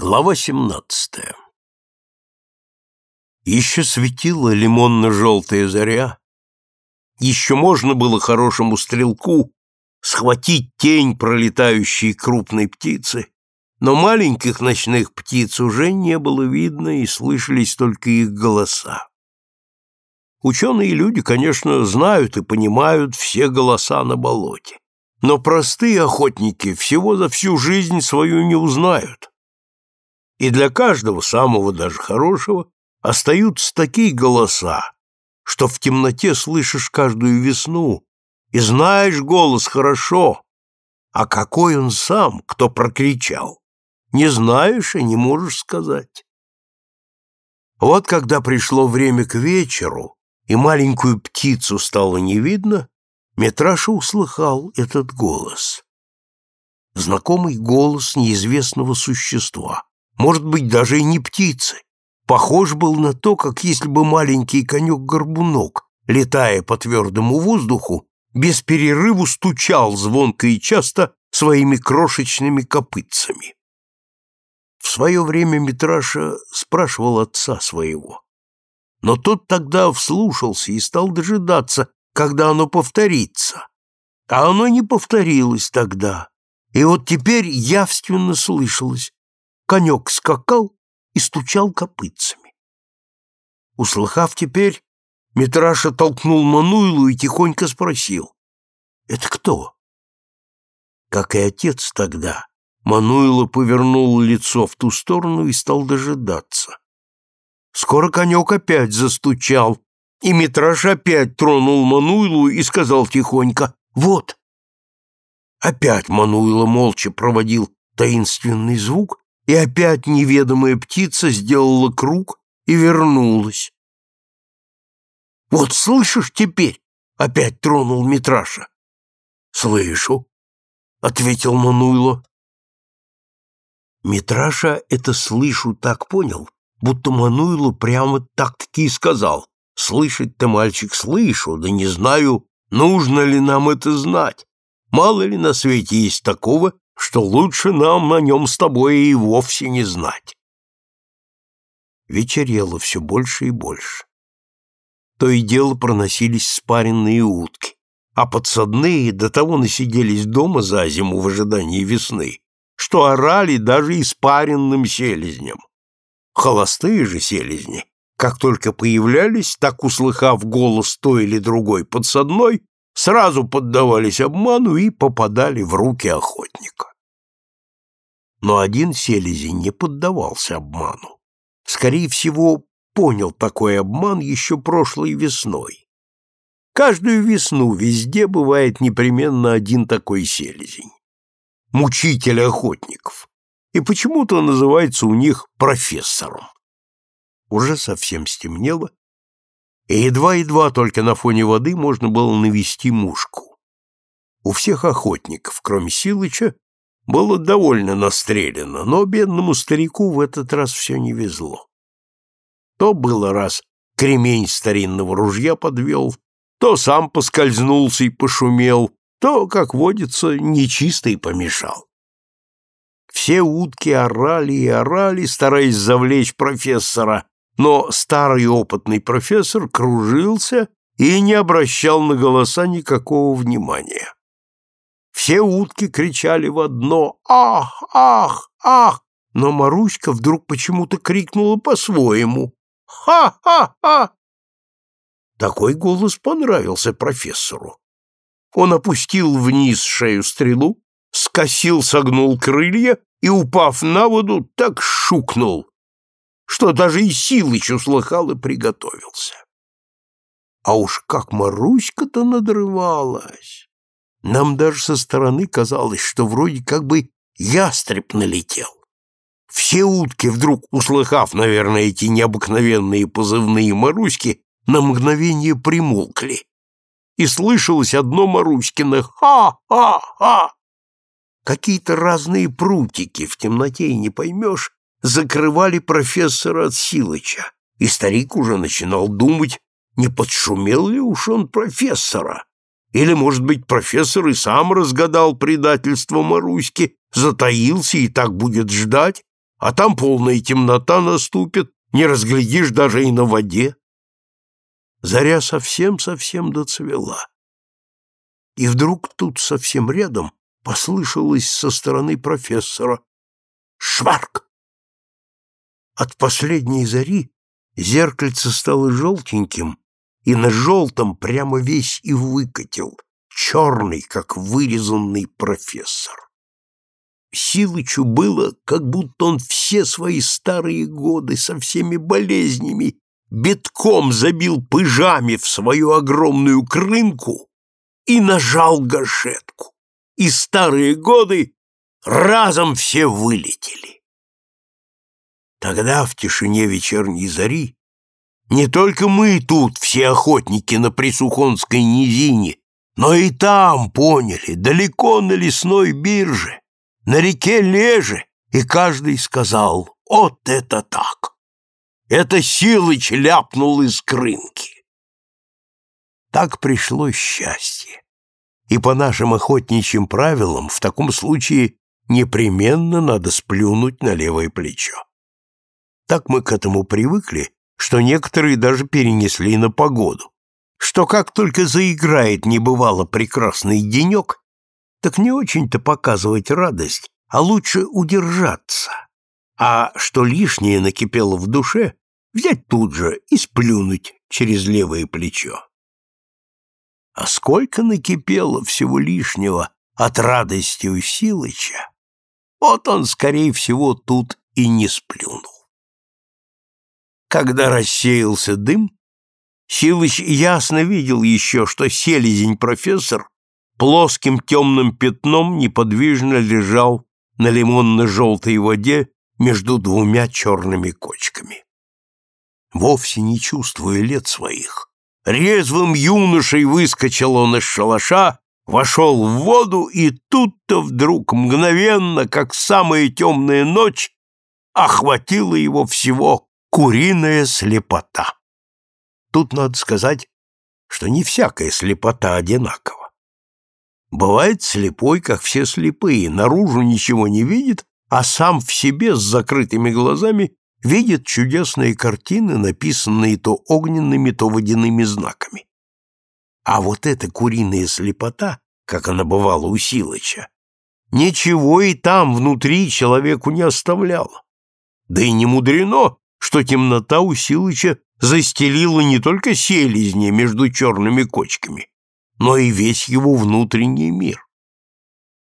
Глава 17 Еще светила лимонно-желтая заря, еще можно было хорошему стрелку схватить тень пролетающей крупной птицы, но маленьких ночных птиц уже не было видно и слышались только их голоса. Ученые люди, конечно, знают и понимают все голоса на болоте, но простые охотники всего за всю жизнь свою не узнают и для каждого, самого даже хорошего, остаются такие голоса, что в темноте слышишь каждую весну и знаешь голос хорошо, а какой он сам, кто прокричал, не знаешь и не можешь сказать. Вот когда пришло время к вечеру, и маленькую птицу стало не видно, Митраша услыхал этот голос. Знакомый голос неизвестного существа может быть, даже и не птицы. Похож был на то, как если бы маленький конек-горбунок, летая по твердому воздуху, без перерыву стучал звонко и часто своими крошечными копытцами. В свое время Митраша спрашивал отца своего. Но тот тогда вслушался и стал дожидаться, когда оно повторится. А оно не повторилось тогда. И вот теперь явственно слышалось конек скакал и стучал копытцами. Услыхав теперь, Митраша толкнул Мануилу и тихонько спросил, «Это кто?» Как и отец тогда, Мануила повернул лицо в ту сторону и стал дожидаться. Скоро конек опять застучал, и Митраш опять тронул Мануилу и сказал тихонько «Вот». Опять Мануила молча проводил таинственный звук и опять неведомая птица сделала круг и вернулась. «Вот слышишь теперь?» — опять тронул Митраша. «Слышу», — ответил Мануйло. Митраша это «слышу» так понял, будто Мануйло прямо так-таки и сказал. «Слышать-то, мальчик, слышу, да не знаю, нужно ли нам это знать. Мало ли на свете есть такого, что лучше нам о нем с тобой и вовсе не знать. Вечерело все больше и больше. То и дело проносились спаренные утки, а подсадные до того насиделись дома за зиму в ожидании весны, что орали даже испаренным селезням. Холостые же селезни, как только появлялись, так, услыхав голос той или другой подсадной, сразу поддавались обману и попадали в руки охотника. Но один селезень не поддавался обману. Скорее всего, понял такой обман еще прошлой весной. Каждую весну везде бывает непременно один такой селезень. Мучитель охотников. И почему-то называется у них профессором. Уже совсем стемнело, и едва-едва только на фоне воды можно было навести мушку. У всех охотников, кроме Силыча, было довольно настреляно, но бедному старику в этот раз все не везло. То было раз кремень старинного ружья подвел, то сам поскользнулся и пошумел, то, как водится, нечистый помешал. Все утки орали и орали, стараясь завлечь профессора, но старый опытный профессор кружился и не обращал на голоса никакого внимания. Все утки кричали в одно «Ах! Ах! Ах!», но Маруська вдруг почему-то крикнула по-своему «Ха-ха-ха!». Такой голос понравился профессору. Он опустил вниз шею стрелу, скосил, согнул крылья и, упав на воду, так шукнул, что даже и Силыч услыхал и приготовился. А уж как Маруська-то надрывалась! Нам даже со стороны казалось, что вроде как бы ястреб налетел. Все утки, вдруг услыхав, наверное, эти необыкновенные позывные Маруськи, на мгновение примолкли. И слышалось одно Маруськино «Ха-ха-ха!». Какие-то разные прутики, в темноте и не поймешь, закрывали профессора от Силыча, и старик уже начинал думать, не подшумел ли уж он профессора. Или, может быть, профессор и сам разгадал предательство Маруськи, затаился и так будет ждать, а там полная темнота наступит, не разглядишь даже и на воде. Заря совсем-совсем доцвела. И вдруг тут совсем рядом послышалось со стороны профессора «Шварк!». От последней зари зеркальце стало желтеньким, и на желтом прямо весь и выкатил, черный, как вырезанный профессор. Силычу было, как будто он все свои старые годы со всеми болезнями битком забил пыжами в свою огромную крынку и нажал гашетку, и старые годы разом все вылетели. Тогда в тишине вечерней зари не только мы тут, все охотники на Присухонской низине, но и там поняли, далеко на лесной бирже, на реке Леже, и каждый сказал «Вот это так!» Это Силыч ляпнул из крынки. Так пришло счастье. И по нашим охотничьим правилам в таком случае непременно надо сплюнуть на левое плечо. Так мы к этому привыкли, что некоторые даже перенесли на погоду, что как только заиграет небывало прекрасный денек, так не очень-то показывать радость, а лучше удержаться а что лишнее накипело в душе, взять тут же и сплюнуть через левое плечо. А сколько накипело всего лишнего от радости у Силыча, вот он, скорее всего, тут и не сплюнул. Когда рассеялся дым, Силыч ясно видел еще, что селезень-профессор плоским темным пятном неподвижно лежал на лимонно-желтой воде между двумя черными кочками. Вовсе не чувствуя лет своих, резвым юношей выскочил он из шалаша, вошел в воду, и тут-то вдруг мгновенно, как самая темная ночь, охватила его всего куриная слепота. Тут надо сказать, что не всякая слепота одинакова. Бывает слепой, как все слепые, наружу ничего не видит, а сам в себе с закрытыми глазами видит чудесные картины, написанные то огненными, то водяными знаками. А вот эта куриная слепота, как она бывала у Силыча, ничего и там внутри человеку не оставляла. Да и не мудрено, что темнота у Силыча застелила не только селезни между черными кочками, но и весь его внутренний мир.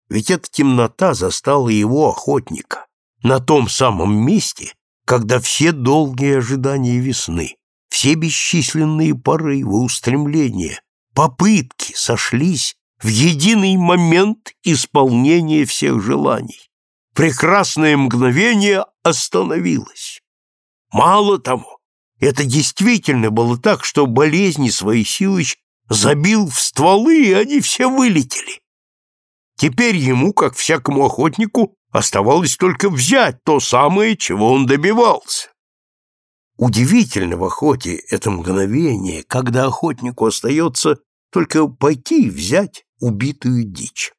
Ведь эта темнота застала его охотника на том самом месте, когда все долгие ожидания весны, все бесчисленные порывы, устремления, попытки сошлись в единый момент исполнения всех желаний. Прекрасное мгновение остановилось. Мало того, это действительно было так, что болезни свои Силыч забил в стволы, и они все вылетели. Теперь ему, как всякому охотнику, оставалось только взять то самое, чего он добивался. Удивительно в охоте это мгновение, когда охотнику остается только пойти и взять убитую дичь.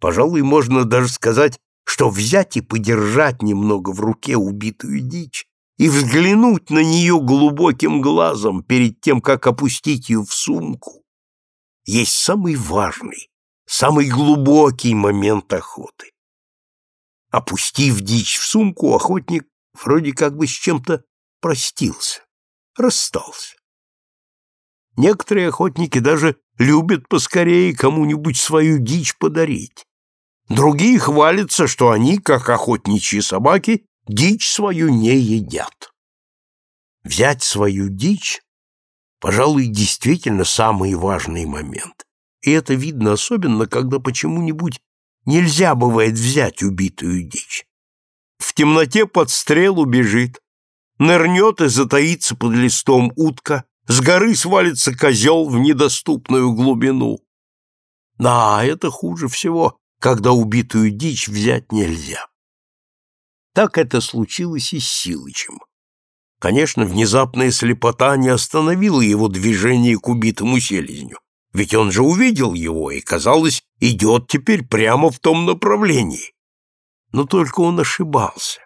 Пожалуй, можно даже сказать, что взять и подержать немного в руке убитую дичь и взглянуть на нее глубоким глазом перед тем, как опустить ее в сумку, есть самый важный, самый глубокий момент охоты. Опустив дичь в сумку, охотник вроде как бы с чем-то простился, расстался. Некоторые охотники даже любят поскорее кому-нибудь свою дичь подарить. Другие хвалятся, что они, как охотничьи собаки, дичь свою не едят. Взять свою дичь, пожалуй, действительно самый важный момент. И это видно особенно, когда почему-нибудь нельзя бывает взять убитую дичь. В темноте под стрелу бежит, нырнет и затаится под листом утка, с горы свалится козел в недоступную глубину. Да, это хуже всего, когда убитую дичь взять нельзя. Так это случилось и с Силычем. Конечно, внезапная слепота не остановила его движение к убитому селезню. Ведь он же увидел его и, казалось, идет теперь прямо в том направлении. Но только он ошибался.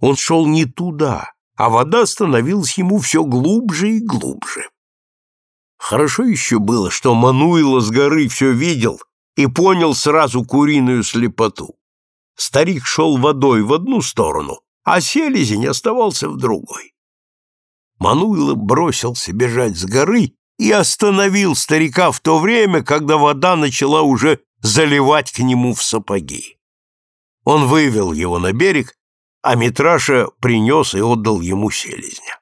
Он шел не туда, а вода становилась ему все глубже и глубже. Хорошо еще было, что Мануила с горы все видел и понял сразу куриную слепоту. Старик шел водой в одну сторону, а селезень оставался в другой. Мануила бросился бежать с горы и остановил старика в то время, когда вода начала уже заливать к нему в сапоги. Он вывел его на берег, а Митраша принес и отдал ему селезня.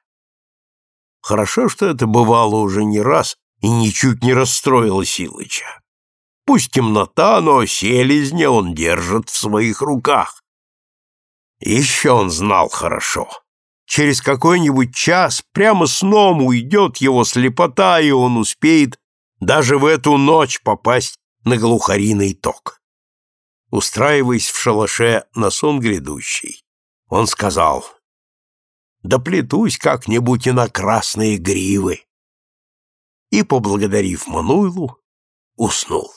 Хорошо, что это бывало уже не раз и ничуть не расстроило Силыча. Пусть темнота, но селезня он держит в своих руках. Еще он знал хорошо. Через какой-нибудь час прямо сном уйдет его слепота, и он успеет даже в эту ночь попасть на глухариный ток. Устраиваясь в шалаше на сон грядущий, он сказал, «Доплетусь как-нибудь и на красные гривы». И, поблагодарив Мануйлу, уснул.